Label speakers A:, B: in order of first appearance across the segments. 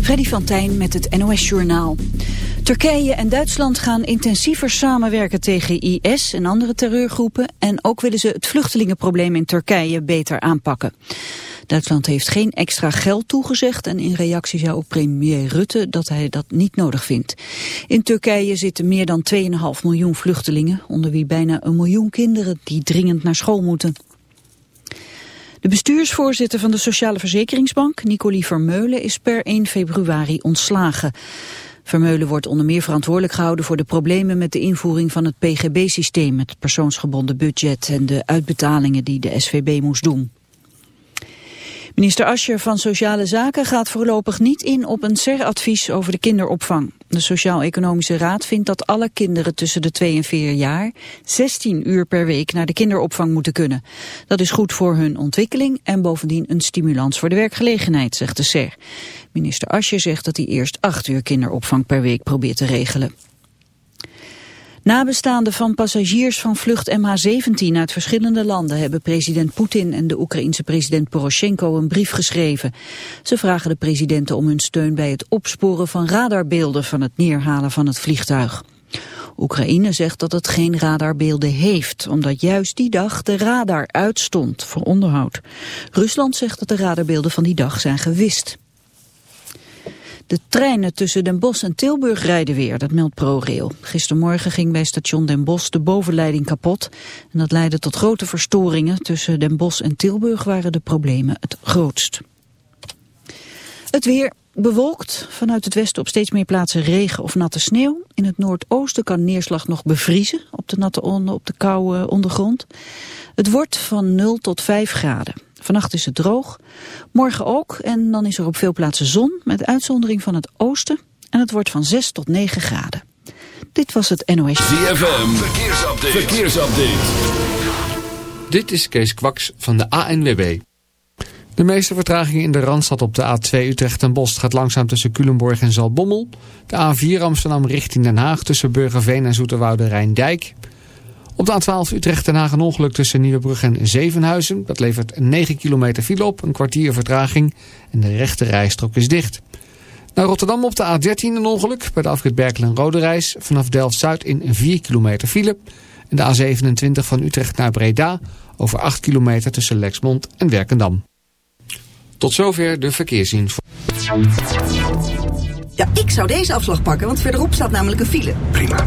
A: Freddy van Tijn met het NOS-journaal. Turkije en Duitsland gaan intensiever samenwerken tegen IS en andere terreurgroepen... en ook willen ze het vluchtelingenprobleem in Turkije beter aanpakken. Duitsland heeft geen extra geld toegezegd en in reactie ook premier Rutte dat hij dat niet nodig vindt. In Turkije zitten meer dan 2,5 miljoen vluchtelingen, onder wie bijna een miljoen kinderen die dringend naar school moeten. De bestuursvoorzitter van de Sociale Verzekeringsbank, Nicolie Vermeulen, is per 1 februari ontslagen. Vermeulen wordt onder meer verantwoordelijk gehouden voor de problemen met de invoering van het PGB-systeem, het persoonsgebonden budget en de uitbetalingen die de SVB moest doen. Minister Ascher van Sociale Zaken gaat voorlopig niet in op een SER-advies over de kinderopvang. De Sociaal-Economische Raad vindt dat alle kinderen tussen de 2 en 4 jaar 16 uur per week naar de kinderopvang moeten kunnen. Dat is goed voor hun ontwikkeling en bovendien een stimulans voor de werkgelegenheid, zegt de SER. Minister Ascher zegt dat hij eerst 8 uur kinderopvang per week probeert te regelen. Nabestaanden van passagiers van vlucht MH17 uit verschillende landen hebben president Poetin en de Oekraïense president Poroshenko een brief geschreven. Ze vragen de presidenten om hun steun bij het opsporen van radarbeelden van het neerhalen van het vliegtuig. Oekraïne zegt dat het geen radarbeelden heeft, omdat juist die dag de radar uitstond voor onderhoud. Rusland zegt dat de radarbeelden van die dag zijn gewist. De treinen tussen Den Bosch en Tilburg rijden weer, dat meldt ProRail. Gistermorgen ging bij station Den Bosch de bovenleiding kapot. En dat leidde tot grote verstoringen. Tussen Den Bosch en Tilburg waren de problemen het grootst. Het weer bewolkt. Vanuit het westen op steeds meer plaatsen regen of natte sneeuw. In het noordoosten kan neerslag nog bevriezen op de natte op de koude ondergrond. Het wordt van 0 tot 5 graden. Vannacht is het droog. Morgen ook. En dan is er op veel plaatsen zon. Met uitzondering van het oosten. En het wordt van 6 tot 9 graden. Dit was het NOS.
B: ZFM. Verkeersupdate. Verkeersupdate.
C: Dit is Kees Kwaks van de ANWB. De meeste vertragingen in de Randstad op de A2 Utrecht en Bos gaat langzaam tussen Culemborg en Zalbommel. De A4 Amsterdam richting Den Haag tussen Burgerveen en Zoeterwoude Rijndijk. Op de A12 Utrecht-Den Haag een ongeluk tussen Nieuwebrug en Zevenhuizen. Dat levert 9 kilometer file op, een kwartier vertraging en de rechte rijstrook is dicht. Naar Rotterdam op de A13 een ongeluk bij de afrit Berkel en Rode Reis. Vanaf Delft-Zuid in 4 kilometer file. En de A27 van Utrecht naar Breda over 8 kilometer tussen Lexmond en Werkendam. Tot zover de verkeersinformatie.
D: Ja, ik zou deze afslag pakken, want verderop staat namelijk een file.
E: Prima.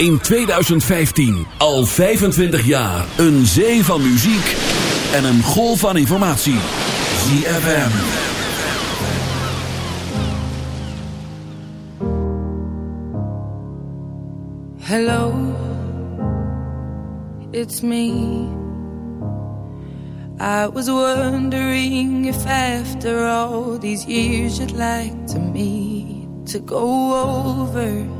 F: in
G: 2015. Al 25 jaar. Een zee van muziek en een golf van informatie. ZFM.
H: Hello, it's me. I was wondering if after all these years you'd like to meet to go over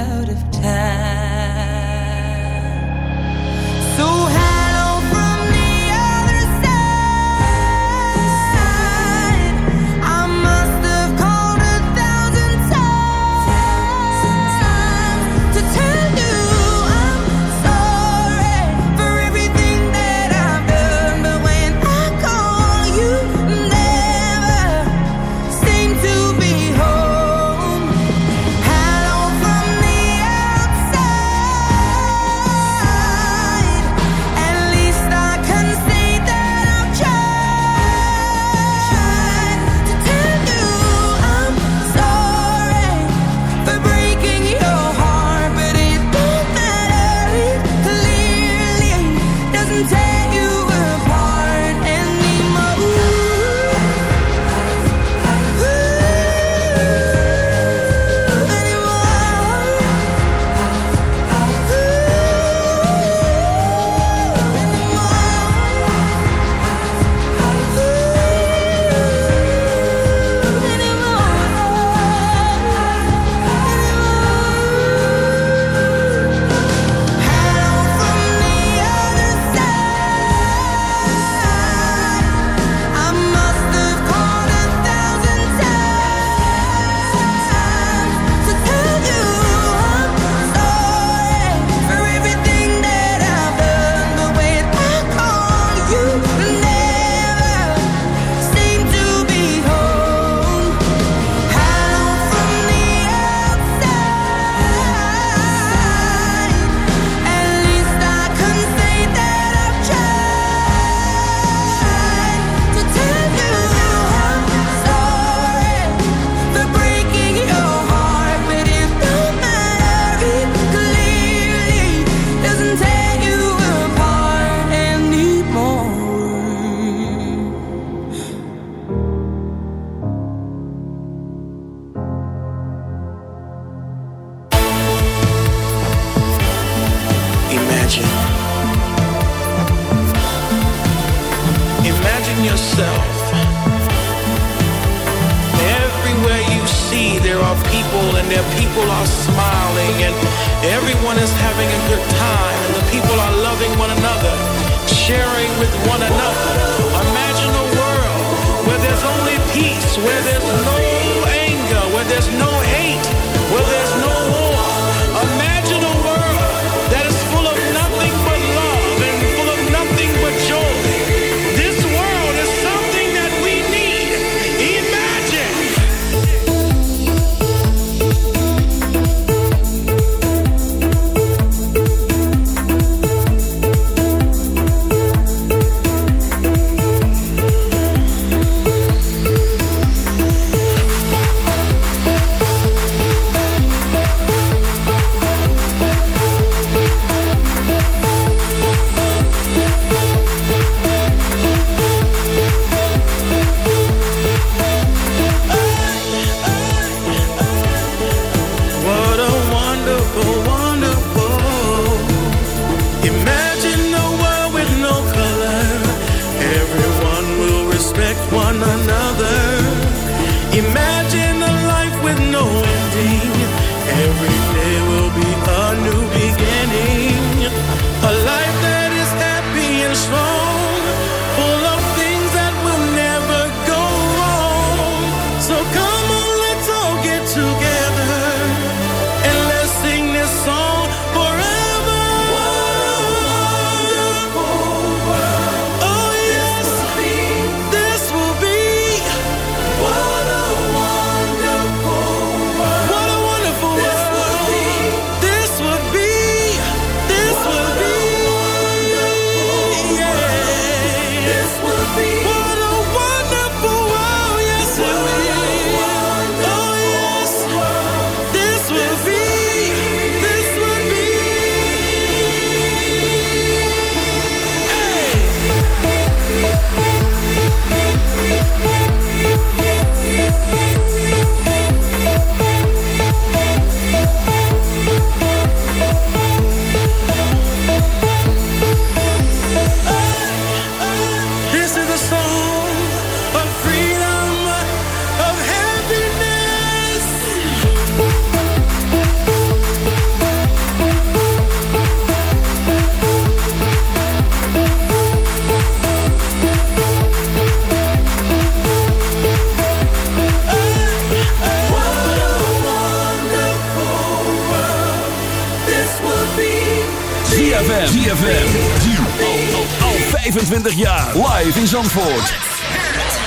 G: ZFM. Al 25 jaar live in Zandvoort.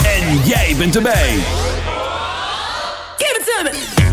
G: En jij bent erbij.
I: Give it to.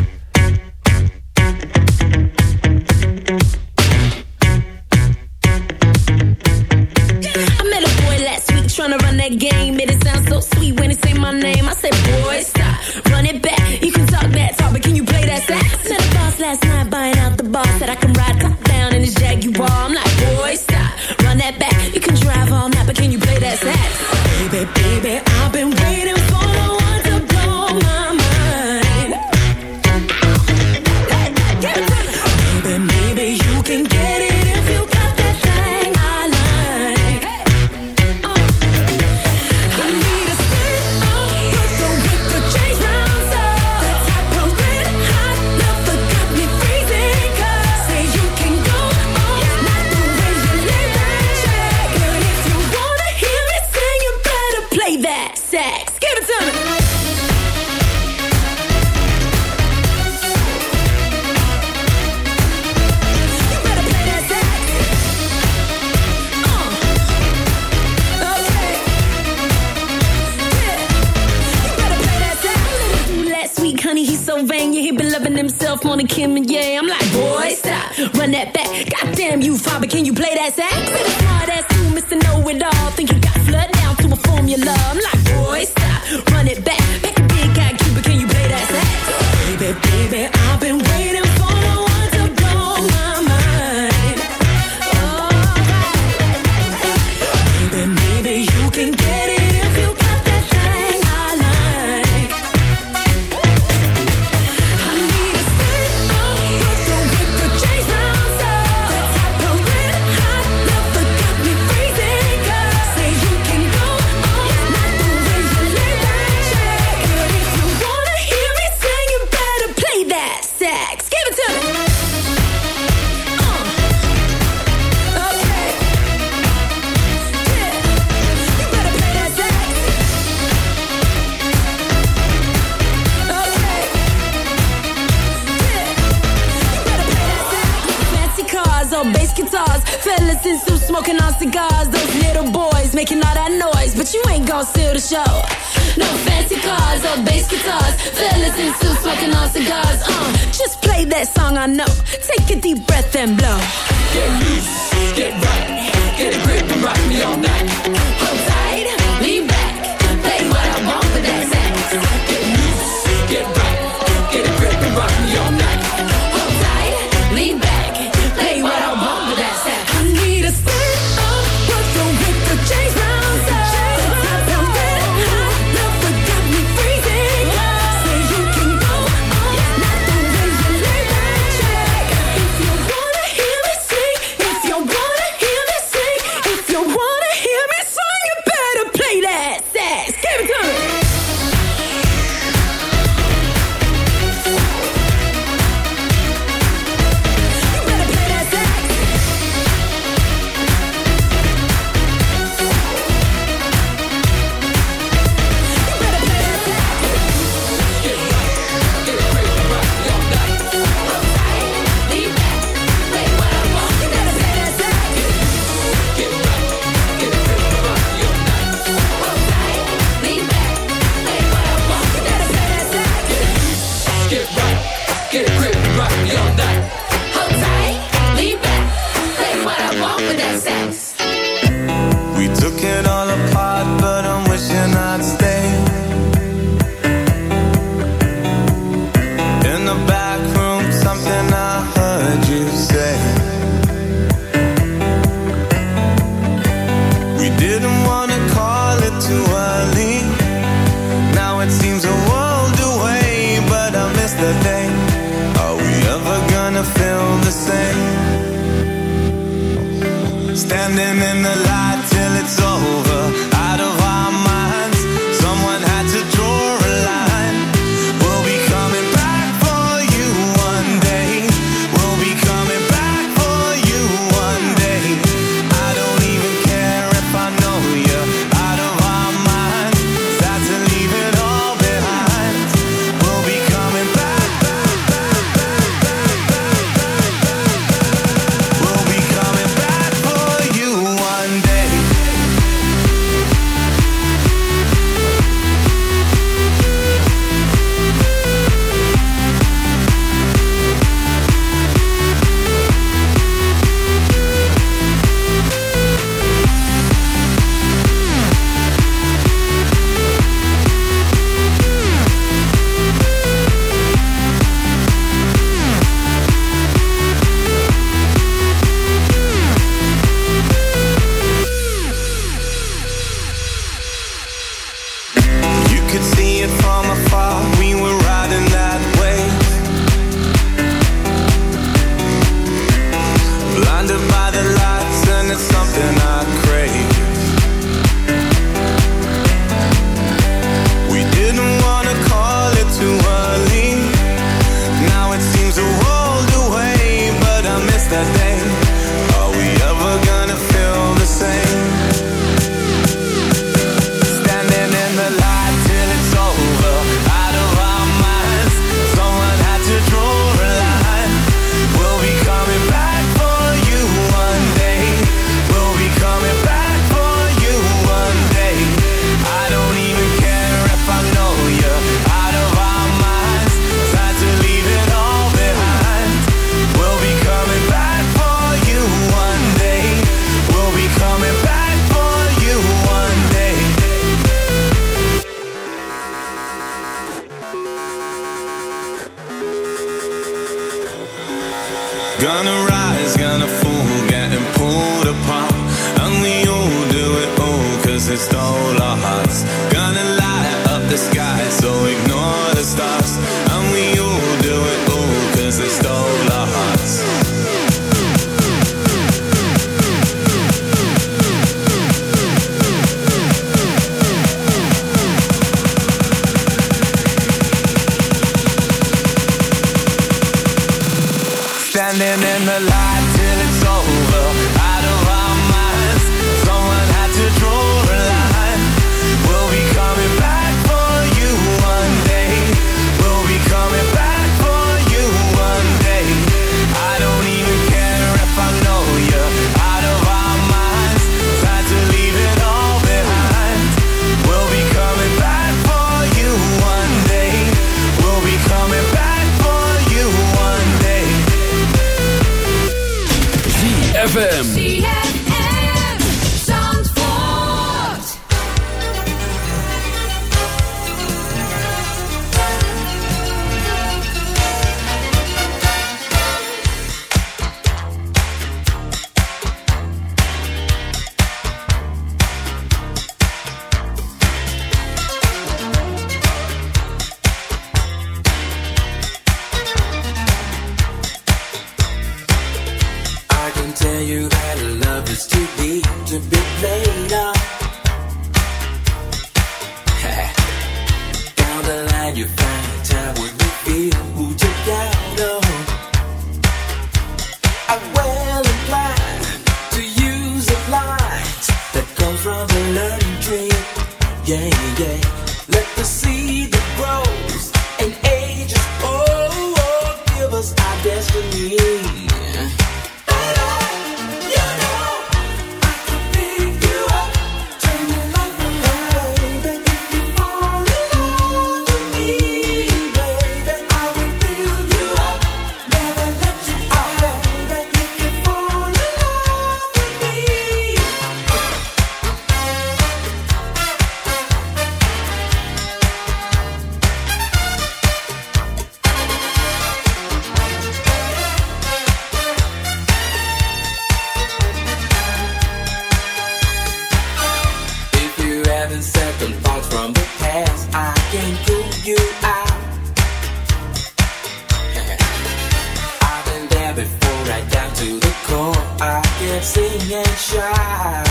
I: before
J: I die to the
K: core. I can't sing and shout.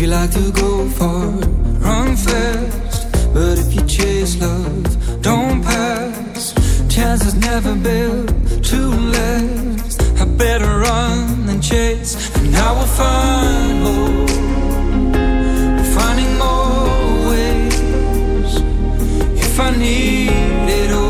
L: If you like to go far, run fast. But if you chase love, don't pass. Chances never built to last. I better run than chase, and I will find more. We're finding more ways if I need it all.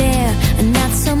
I: there and not some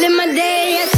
I: Living my day.